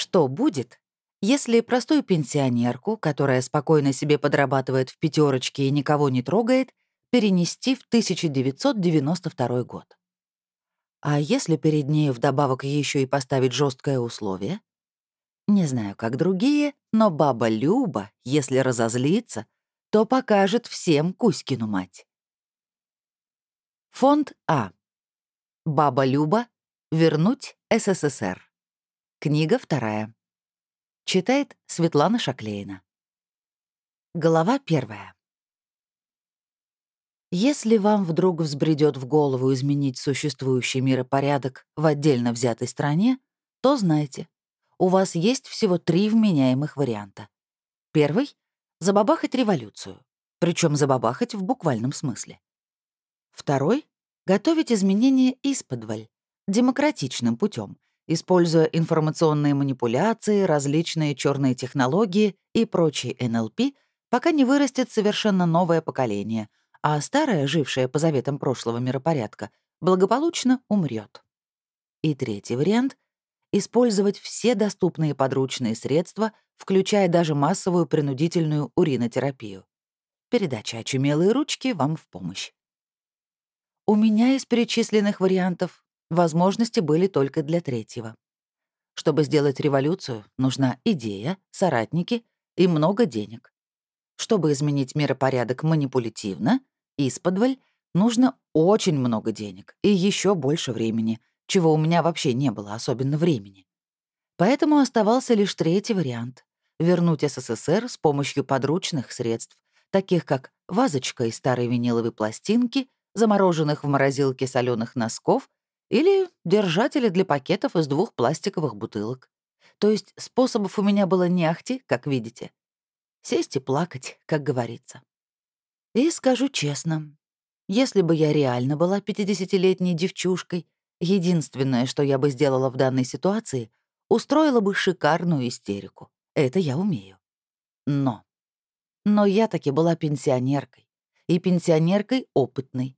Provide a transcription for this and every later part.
Что будет, если простую пенсионерку, которая спокойно себе подрабатывает в пятерочке и никого не трогает, перенести в 1992 год? А если перед ней вдобавок еще и поставить жесткое условие? Не знаю, как другие, но баба Люба, если разозлится, то покажет всем Кузькину мать. Фонд А. Баба Люба. Вернуть СССР. Книга вторая. Читает Светлана Шаклейна. Глава первая. Если вам вдруг взбредет в голову изменить существующий миропорядок в отдельно взятой стране, то знайте, у вас есть всего три вменяемых варианта. Первый — забабахать революцию, причем забабахать в буквальном смысле. Второй — готовить изменения исподволь, демократичным путем, используя информационные манипуляции, различные черные технологии и прочий НЛП, пока не вырастет совершенно новое поколение, а старое, жившее по заветам прошлого миропорядка, благополучно умрет. И третий вариант — использовать все доступные подручные средства, включая даже массовую принудительную уринотерапию. Передача «Очумелые ручки» вам в помощь. У меня из перечисленных вариантов Возможности были только для третьего. Чтобы сделать революцию, нужна идея, соратники и много денег. Чтобы изменить миропорядок манипулятивно, исподволь, нужно очень много денег и еще больше времени, чего у меня вообще не было, особенно времени. Поэтому оставался лишь третий вариант — вернуть СССР с помощью подручных средств, таких как вазочка из старой виниловой пластинки, замороженных в морозилке соленых носков или держатели для пакетов из двух пластиковых бутылок. То есть способов у меня было не ахти, как видите. Сесть и плакать, как говорится. И скажу честно, если бы я реально была 50-летней девчушкой, единственное, что я бы сделала в данной ситуации, устроила бы шикарную истерику. Это я умею. Но. Но я таки была пенсионеркой. И пенсионеркой опытной.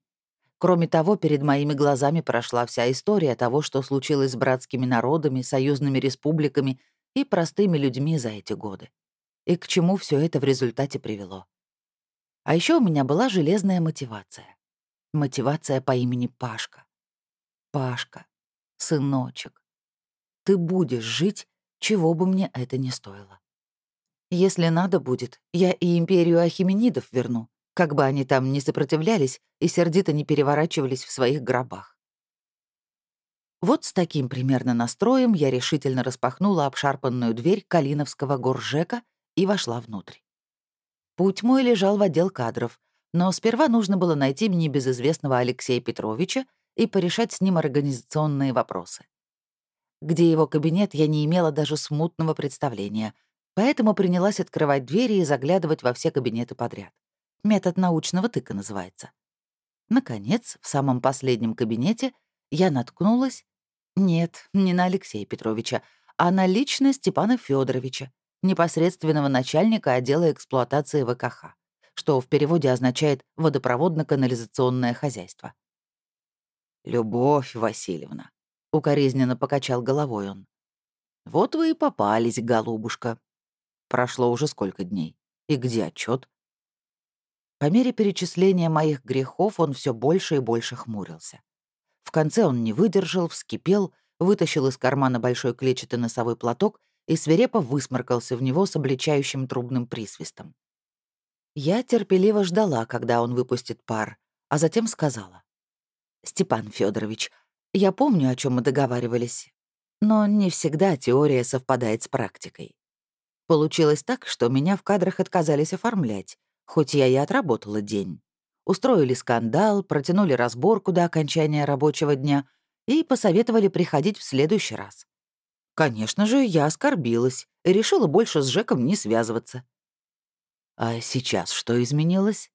Кроме того, перед моими глазами прошла вся история того, что случилось с братскими народами, союзными республиками и простыми людьми за эти годы. И к чему все это в результате привело. А еще у меня была железная мотивация. Мотивация по имени Пашка. Пашка, сыночек, ты будешь жить, чего бы мне это ни стоило. Если надо будет, я и империю Ахименидов верну, как бы они там ни сопротивлялись и сердито не переворачивались в своих гробах. Вот с таким примерно настроем я решительно распахнула обшарпанную дверь Калиновского горжека и вошла внутрь. Путь мой лежал в отдел кадров, но сперва нужно было найти мне безызвестного Алексея Петровича и порешать с ним организационные вопросы. Где его кабинет, я не имела даже смутного представления, поэтому принялась открывать двери и заглядывать во все кабинеты подряд. Метод научного тыка называется. Наконец, в самом последнем кабинете я наткнулась... Нет, не на Алексея Петровича, а на лично Степана Федоровича, непосредственного начальника отдела эксплуатации ВКХ, что в переводе означает «водопроводно-канализационное хозяйство». «Любовь Васильевна», — укоризненно покачал головой он. «Вот вы и попались, голубушка. Прошло уже сколько дней. И где отчет? По мере перечисления моих грехов он все больше и больше хмурился. В конце он не выдержал, вскипел, вытащил из кармана большой клетчатый носовой платок и свирепо высморкался в него с обличающим трубным присвистом. Я терпеливо ждала, когда он выпустит пар, а затем сказала. «Степан Федорович, я помню, о чем мы договаривались, но не всегда теория совпадает с практикой. Получилось так, что меня в кадрах отказались оформлять, хоть я и отработала день. Устроили скандал, протянули разборку до окончания рабочего дня и посоветовали приходить в следующий раз. Конечно же, я оскорбилась и решила больше с Жеком не связываться. А сейчас что изменилось?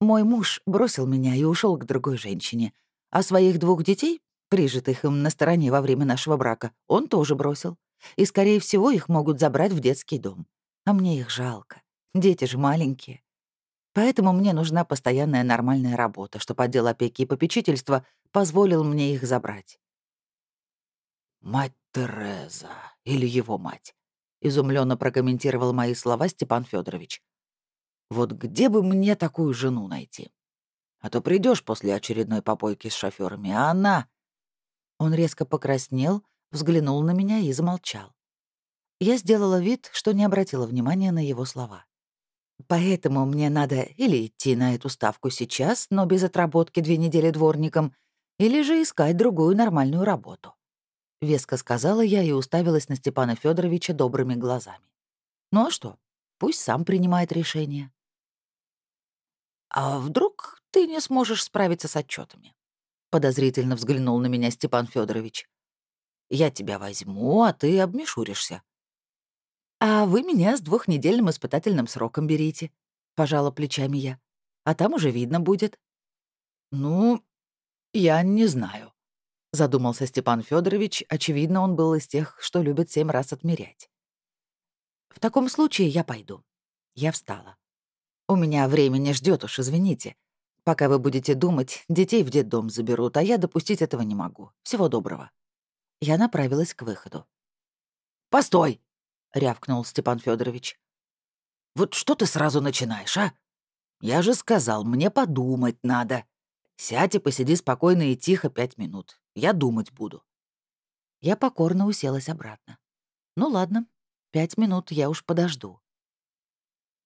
Мой муж бросил меня и ушел к другой женщине, а своих двух детей, прижитых им на стороне во время нашего брака, он тоже бросил. И, скорее всего, их могут забрать в детский дом. А мне их жалко. Дети же маленькие. Поэтому мне нужна постоянная нормальная работа, чтобы отдел опеки и попечительства позволил мне их забрать. «Мать Тереза, или его мать», — изумленно прокомментировал мои слова Степан Федорович. «Вот где бы мне такую жену найти? А то придешь после очередной попойки с шоферами, а она...» Он резко покраснел, взглянул на меня и замолчал. Я сделала вид, что не обратила внимания на его слова. Поэтому мне надо или идти на эту ставку сейчас, но без отработки две недели дворником, или же искать другую нормальную работу. Веско сказала я и уставилась на Степана Федоровича добрыми глазами. Ну а что? Пусть сам принимает решение. «А вдруг ты не сможешь справиться с отчетами? Подозрительно взглянул на меня Степан Федорович. «Я тебя возьму, а ты обмешуришься. «А вы меня с двухнедельным испытательным сроком берите», — пожала плечами я. «А там уже видно будет». «Ну, я не знаю», — задумался Степан Федорович. Очевидно, он был из тех, что любят семь раз отмерять. «В таком случае я пойду». Я встала. «У меня время не ждет уж, извините. Пока вы будете думать, детей в детдом заберут, а я допустить этого не могу. Всего доброго». Я направилась к выходу. «Постой!» — рявкнул Степан Федорович. «Вот что ты сразу начинаешь, а? Я же сказал, мне подумать надо. Сядь и посиди спокойно и тихо пять минут. Я думать буду». Я покорно уселась обратно. «Ну ладно, пять минут я уж подожду».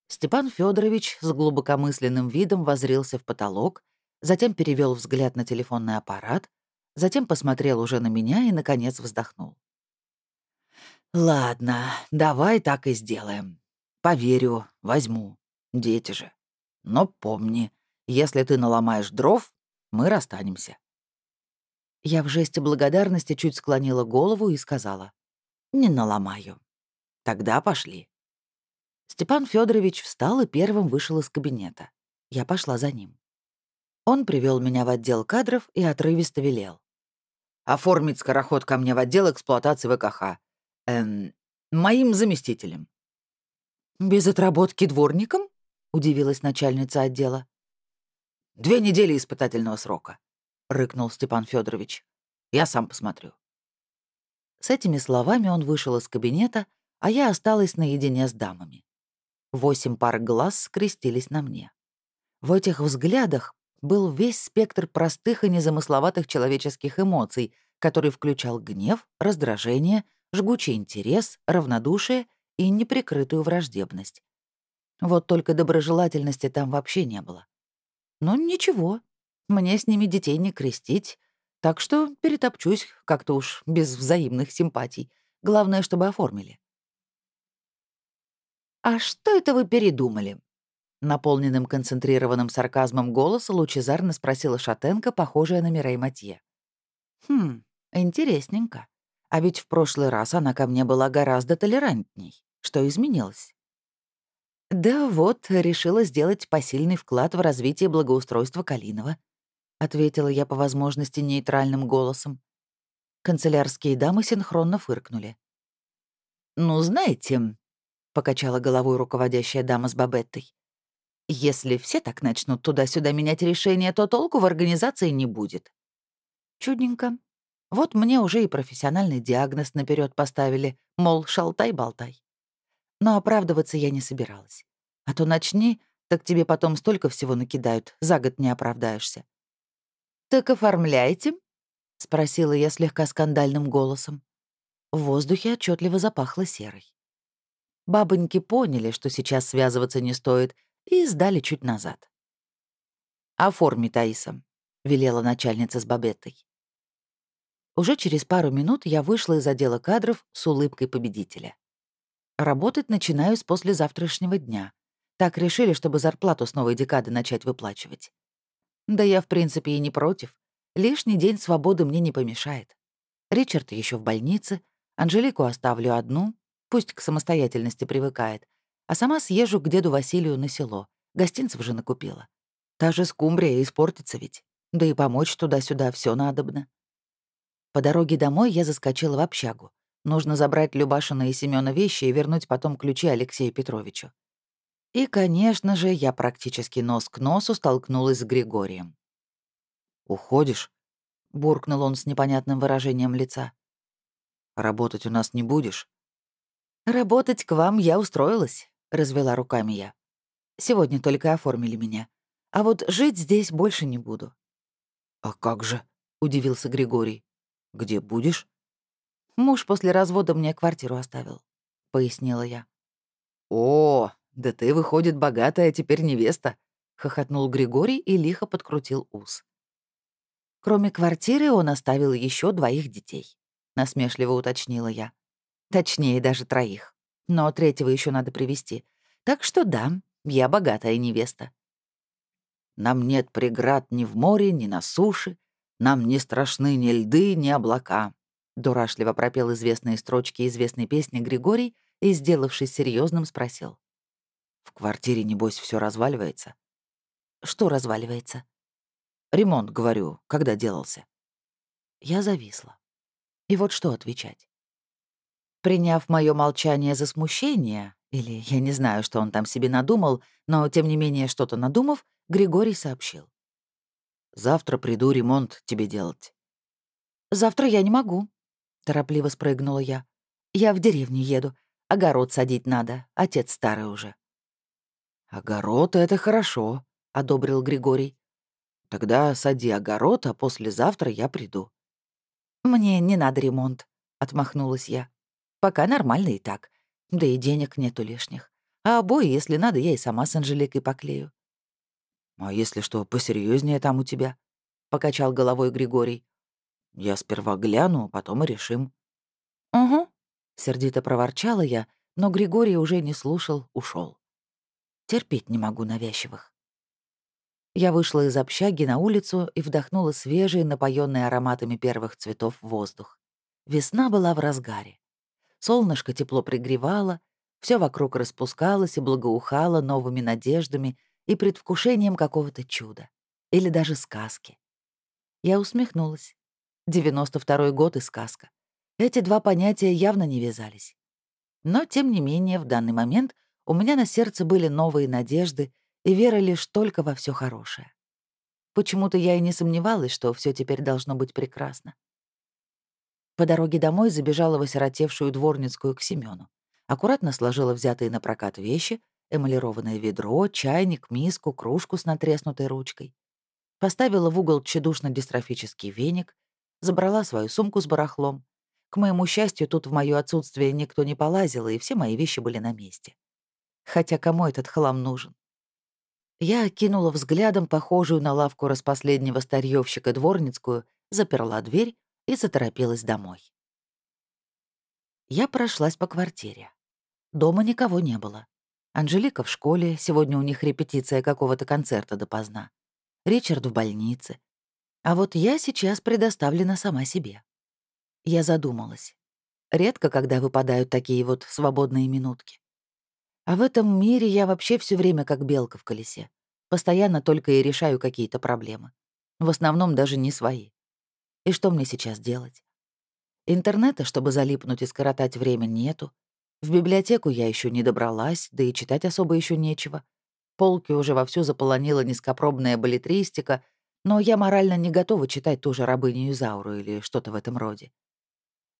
Степан Федорович с глубокомысленным видом возрился в потолок, затем перевел взгляд на телефонный аппарат, затем посмотрел уже на меня и, наконец, вздохнул. «Ладно, давай так и сделаем. Поверю, возьму. Дети же. Но помни, если ты наломаешь дров, мы расстанемся». Я в жесте благодарности чуть склонила голову и сказала. «Не наломаю. Тогда пошли». Степан Федорович встал и первым вышел из кабинета. Я пошла за ним. Он привел меня в отдел кадров и отрывисто велел. «Оформить скороход ко мне в отдел эксплуатации ВКХ. Эм, моим заместителем». «Без отработки дворником?» — удивилась начальница отдела. «Две недели испытательного срока», — рыкнул Степан Федорович. «Я сам посмотрю». С этими словами он вышел из кабинета, а я осталась наедине с дамами. Восемь пар глаз скрестились на мне. В этих взглядах был весь спектр простых и незамысловатых человеческих эмоций, который включал гнев, раздражение — жгучий интерес, равнодушие и неприкрытую враждебность. Вот только доброжелательности там вообще не было. Но ничего, мне с ними детей не крестить, так что перетопчусь как-то уж без взаимных симпатий. Главное, чтобы оформили. «А что это вы передумали?» Наполненным концентрированным сарказмом голоса лучезарно спросила шатенка, похожая на Мирей Матье. «Хм, интересненько. А ведь в прошлый раз она ко мне была гораздо толерантней. Что изменилось? «Да вот, решила сделать посильный вклад в развитие благоустройства Калинова», — ответила я по возможности нейтральным голосом. Канцелярские дамы синхронно фыркнули. «Ну, знаете», — покачала головой руководящая дама с бабеттой, «если все так начнут туда-сюда менять решения, то толку в организации не будет». Чудненько. Вот мне уже и профессиональный диагноз наперед поставили, мол, шалтай-болтай. Но оправдываться я не собиралась. А то начни, так тебе потом столько всего накидают, за год не оправдаешься. «Так оформляйте?» — спросила я слегка скандальным голосом. В воздухе отчетливо запахло серой. Бабоньки поняли, что сейчас связываться не стоит, и сдали чуть назад. «Оформи, Таиса», — велела начальница с Бабеттой. Уже через пару минут я вышла из отдела кадров с улыбкой победителя. Работать начинаю с послезавтрашнего дня. Так решили, чтобы зарплату с новой декады начать выплачивать. Да я, в принципе, и не против. Лишний день свободы мне не помешает. Ричард еще в больнице, Анжелику оставлю одну, пусть к самостоятельности привыкает, а сама съезжу к деду Василию на село. Гостинцев же накупила. Та же скумбрия испортится ведь. Да и помочь туда-сюда все надобно. По дороге домой я заскочила в общагу. Нужно забрать Любашина и Семёна вещи и вернуть потом ключи Алексею Петровичу. И, конечно же, я практически нос к носу столкнулась с Григорием. «Уходишь?» — буркнул он с непонятным выражением лица. Работать у нас не будешь?» «Работать к вам я устроилась», — развела руками я. «Сегодня только оформили меня. А вот жить здесь больше не буду». «А как же?» — удивился Григорий. «Где будешь?» «Муж после развода мне квартиру оставил», — пояснила я. «О, да ты, выходит, богатая теперь невеста», — хохотнул Григорий и лихо подкрутил ус. Кроме квартиры он оставил еще двоих детей, насмешливо уточнила я. Точнее, даже троих. Но третьего еще надо привести. Так что да, я богатая невеста. Нам нет преград ни в море, ни на суше. Нам не страшны ни льды, ни облака. Дурашливо пропел известные строчки известной песни Григорий и, сделавшись серьезным, спросил. В квартире, небось, все разваливается? Что разваливается? Ремонт, говорю, когда делался? Я зависла. И вот что отвечать. Приняв мое молчание за смущение, или я не знаю, что он там себе надумал, но, тем не менее, что-то надумав, Григорий сообщил. «Завтра приду ремонт тебе делать». «Завтра я не могу», — торопливо спрыгнула я. «Я в деревню еду. Огород садить надо. Отец старый уже». «Огород — это хорошо», — одобрил Григорий. Тогда сади огород, а послезавтра я приду». «Мне не надо ремонт», — отмахнулась я. «Пока нормально и так. Да и денег нету лишних. А обои, если надо, я и сама с Анжеликой поклею». «А если что посерьезнее там у тебя?» — покачал головой Григорий. «Я сперва гляну, потом и решим». «Угу», — сердито проворчала я, но Григорий уже не слушал, ушел. Терпеть не могу навязчивых. Я вышла из общаги на улицу и вдохнула свежий, напоенный ароматами первых цветов воздух. Весна была в разгаре. Солнышко тепло пригревало, все вокруг распускалось и благоухало новыми надеждами и предвкушением какого-то чуда. Или даже сказки. Я усмехнулась. 92-й год и сказка. Эти два понятия явно не вязались. Но, тем не менее, в данный момент у меня на сердце были новые надежды и вера лишь только во все хорошее. Почему-то я и не сомневалась, что все теперь должно быть прекрасно. По дороге домой забежала в осиротевшую дворницкую к Семену. Аккуратно сложила взятые на прокат вещи, эмалированное ведро, чайник, миску, кружку с натреснутой ручкой. Поставила в угол тщедушно-дистрофический веник, забрала свою сумку с барахлом. К моему счастью, тут в моё отсутствие никто не полазил, и все мои вещи были на месте. Хотя кому этот хлам нужен? Я окинула взглядом похожую на лавку распоследнего старьёвщика дворницкую, заперла дверь и заторопилась домой. Я прошлась по квартире. Дома никого не было. Анжелика в школе, сегодня у них репетиция какого-то концерта допоздна. Ричард в больнице. А вот я сейчас предоставлена сама себе. Я задумалась. Редко, когда выпадают такие вот свободные минутки. А в этом мире я вообще все время как белка в колесе. Постоянно только и решаю какие-то проблемы. В основном даже не свои. И что мне сейчас делать? Интернета, чтобы залипнуть и скоротать время, нету. В библиотеку я еще не добралась, да и читать особо еще нечего. Полки уже вовсю заполонила низкопробная балетристика, но я морально не готова читать ту же рабыню Изауру или что-то в этом роде.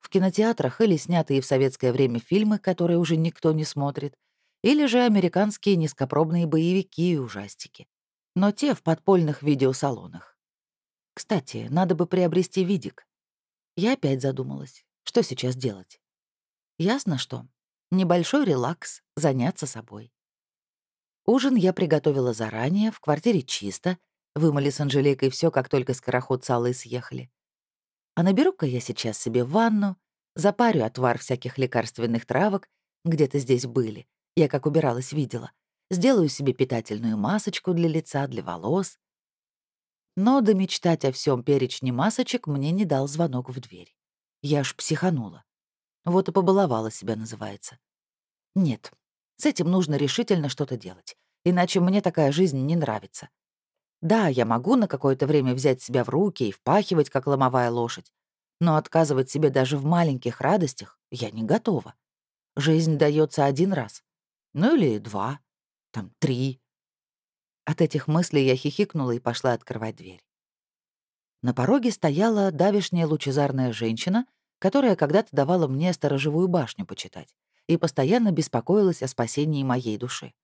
В кинотеатрах или снятые в советское время фильмы, которые уже никто не смотрит, или же американские низкопробные боевики и ужастики. Но те в подпольных видеосалонах. Кстати, надо бы приобрести видик. Я опять задумалась, что сейчас делать. Ясно, что. Небольшой релакс, заняться собой. Ужин я приготовила заранее, в квартире чисто, вымыли с Анжеликой все, как только скороход с Аллой съехали. А наберу-ка я сейчас себе ванну, запарю отвар всяких лекарственных травок, где-то здесь были, я как убиралась, видела. Сделаю себе питательную масочку для лица, для волос. Но домечтать о всем перечне масочек мне не дал звонок в дверь. Я аж психанула. Вот и побаловала себя, называется. Нет, с этим нужно решительно что-то делать, иначе мне такая жизнь не нравится. Да, я могу на какое-то время взять себя в руки и впахивать, как ломовая лошадь, но отказывать себе даже в маленьких радостях я не готова. Жизнь дается один раз. Ну или два, там три. От этих мыслей я хихикнула и пошла открывать дверь. На пороге стояла давишняя лучезарная женщина которая когда-то давала мне сторожевую башню почитать и постоянно беспокоилась о спасении моей души.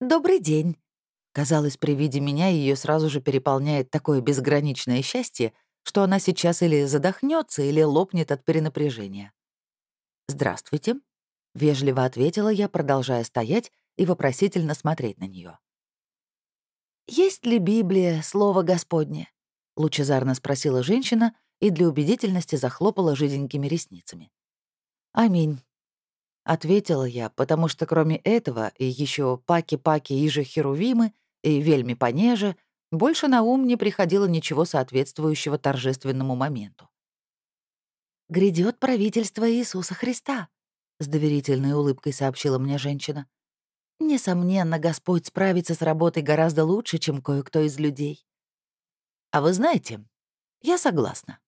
«Добрый день!» Казалось, при виде меня ее сразу же переполняет такое безграничное счастье, что она сейчас или задохнется, или лопнет от перенапряжения. «Здравствуйте», — вежливо ответила я, продолжая стоять и вопросительно смотреть на нее. «Есть ли Библия, Слово Господне?» — лучезарно спросила женщина и для убедительности захлопала жиденькими ресницами. «Аминь», — ответила я, потому что кроме этого и еще паки-паки и же херувимы и вельми понеже больше на ум не приходило ничего соответствующего торжественному моменту. «Грядет правительство Иисуса Христа», — с доверительной улыбкой сообщила мне женщина. «Несомненно, Господь справится с работой гораздо лучше, чем кое-кто из людей». «А вы знаете, я согласна».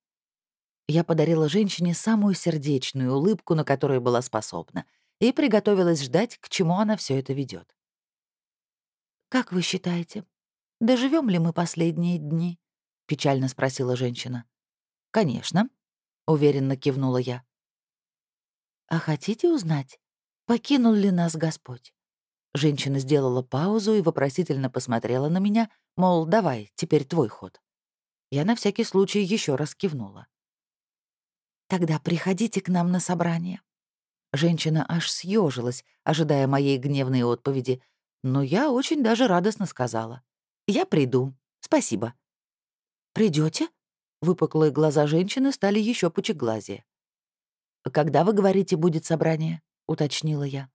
Я подарила женщине самую сердечную улыбку, на которую была способна, и приготовилась ждать, к чему она все это ведет. «Как вы считаете, доживем ли мы последние дни?» — печально спросила женщина. «Конечно», — уверенно кивнула я. «А хотите узнать, покинул ли нас Господь?» Женщина сделала паузу и вопросительно посмотрела на меня, мол, давай, теперь твой ход. Я на всякий случай еще раз кивнула. «Тогда приходите к нам на собрание». Женщина аж съежилась, ожидая моей гневной отповеди, но я очень даже радостно сказала. «Я приду. Спасибо». Придете? Выпуклые глаза женщины стали еще пучеглазее. «Когда, вы говорите, будет собрание?» — уточнила я.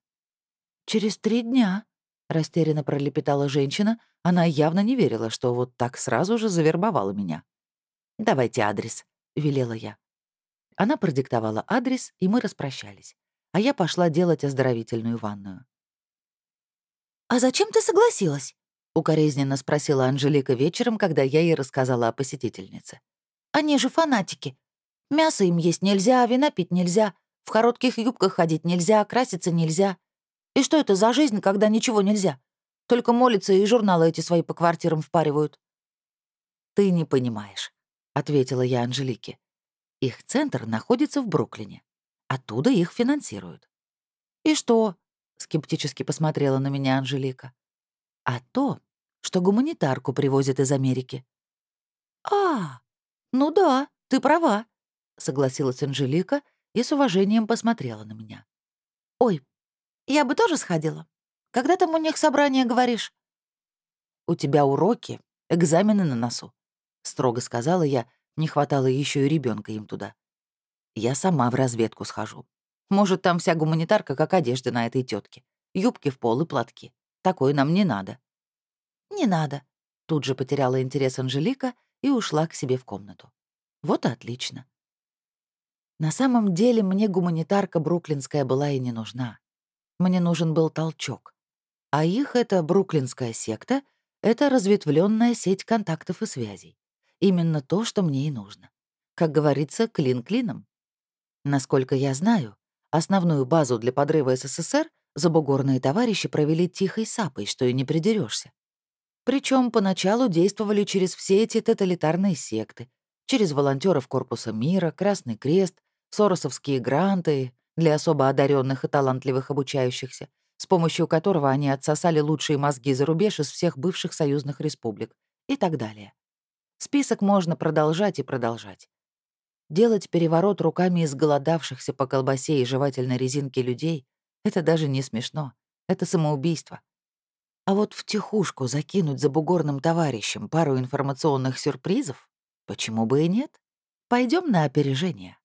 «Через три дня», — растерянно пролепетала женщина. Она явно не верила, что вот так сразу же завербовала меня. «Давайте адрес», — велела я. Она продиктовала адрес, и мы распрощались. А я пошла делать оздоровительную ванную. «А зачем ты согласилась?» — укоризненно спросила Анжелика вечером, когда я ей рассказала о посетительнице. «Они же фанатики. Мясо им есть нельзя, вина пить нельзя, в коротких юбках ходить нельзя, краситься нельзя. И что это за жизнь, когда ничего нельзя? Только молятся и журналы эти свои по квартирам впаривают». «Ты не понимаешь», — ответила я Анжелике. «Их центр находится в Бруклине. Оттуда их финансируют». «И что?» — скептически посмотрела на меня Анжелика. «А то, что гуманитарку привозят из Америки». «А, ну да, ты права», — согласилась Анжелика и с уважением посмотрела на меня. «Ой, я бы тоже сходила. Когда там у них собрание, говоришь?» «У тебя уроки, экзамены на носу», — строго сказала я, не хватало еще и ребенка им туда. Я сама в разведку схожу. Может, там вся гуманитарка, как одежда на этой тетке. Юбки в пол и платки. Такое нам не надо». «Не надо», — тут же потеряла интерес Анжелика и ушла к себе в комнату. «Вот и отлично». На самом деле мне гуманитарка бруклинская была и не нужна. Мне нужен был толчок. А их эта бруклинская секта — это разветвленная сеть контактов и связей. Именно то, что мне и нужно. Как говорится, клин клином. Насколько я знаю, основную базу для подрыва СССР забугорные товарищи провели тихой сапой, что и не придерешься. Причем поначалу действовали через все эти тоталитарные секты, через волонтеров Корпуса мира, Красный Крест, соросовские гранты для особо одаренных и талантливых обучающихся, с помощью которого они отсосали лучшие мозги за рубеж из всех бывших союзных республик и так далее. Список можно продолжать и продолжать. Делать переворот руками изголодавшихся по колбасе и жевательной резинке людей — это даже не смешно. Это самоубийство. А вот втихушку закинуть за бугорным товарищем пару информационных сюрпризов — почему бы и нет? Пойдем на опережение.